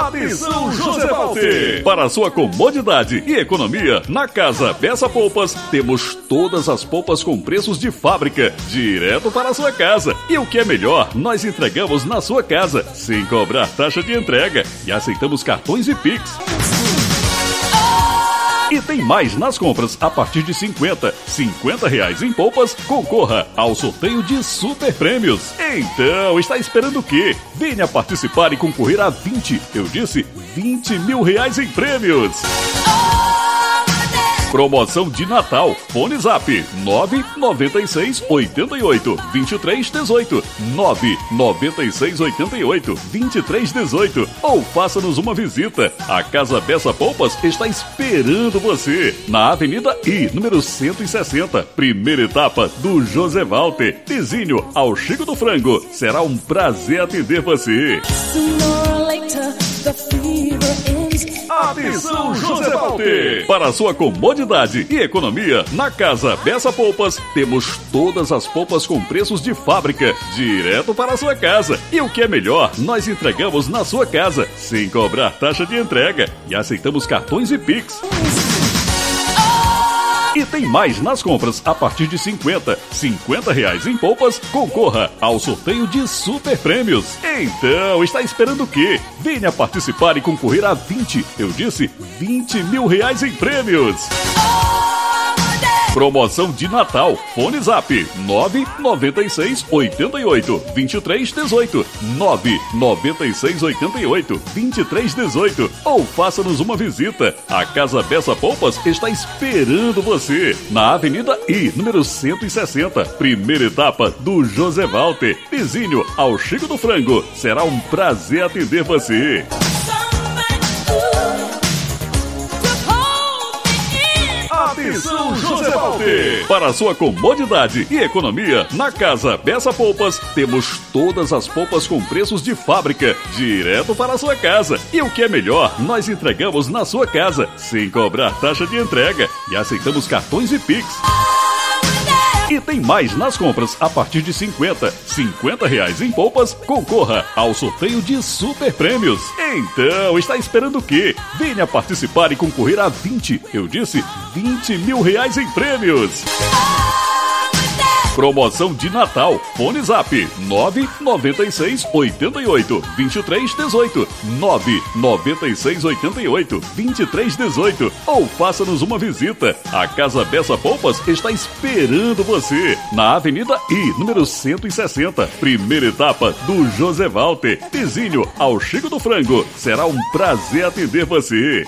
Atenção, José Walter! Para sua comodidade e economia, na Casa Peça Poupas, temos todas as poupas com preços de fábrica, direto para a sua casa. E o que é melhor, nós entregamos na sua casa, sem cobrar taxa de entrega. E aceitamos cartões e Pix. E tem mais nas compras a partir de 50, 50 reais em poupas, concorra ao sorteio de super prêmios. Então, está esperando o quê? Venha participar e concorrer a 20, eu disse 20 mil reais em prêmios. Promoção de Natal. Fone Zap 996 88 23 18 996 88 23 18 ou faça-nos uma visita. A Casa Beça Poupas está esperando você na Avenida I, número 160, primeira etapa do José Walter. Vizinho ao Chico do Frango. Será um prazer atender você. Atenção, José Walter! Para sua comodidade e economia, na Casa Beça Poupas, temos todas as poupas com preços de fábrica, direto para sua casa. E o que é melhor, nós entregamos na sua casa, sem cobrar taxa de entrega. E aceitamos cartões e Pix. E tem mais nas compras a partir de 50, 50 reais em poupas, concorra ao sorteio de super prêmios. Então, está esperando o quê? Venha participar e concorrer a 20, eu disse 20 mil reais em prêmios. Promoção de Natal. Fone Zap 996 88 23 18 996 88 23 18 ou faça-nos uma visita. A Casa Peça Poupas está esperando você na Avenida I, número 160, primeira etapa do José Walter, vizinho ao Chico do Frango. Será um prazer atender você. Atenção, José Walter! Para sua comodidade e economia, na Casa Peça Poupas, temos todas as poupas com preços de fábrica, direto para sua casa. E o que é melhor, nós entregamos na sua casa, sem cobrar taxa de entrega. E aceitamos cartões e Pix. E tem mais nas compras a partir de 50, 50 reais em poupas, concorra ao sorteio de super prêmios. Então, está esperando o quê? Venha participar e concorrer a 20, eu disse 20 mil reais em prêmios. Promoção de Natal. Fone Zap 996 88 23 18 996 88 23 18 ou faça-nos uma visita. A Casa Beça Poupas está esperando você na Avenida I, número 160, primeira etapa do José Walter, vizinho ao Chico do Frango. Será um prazer atender você.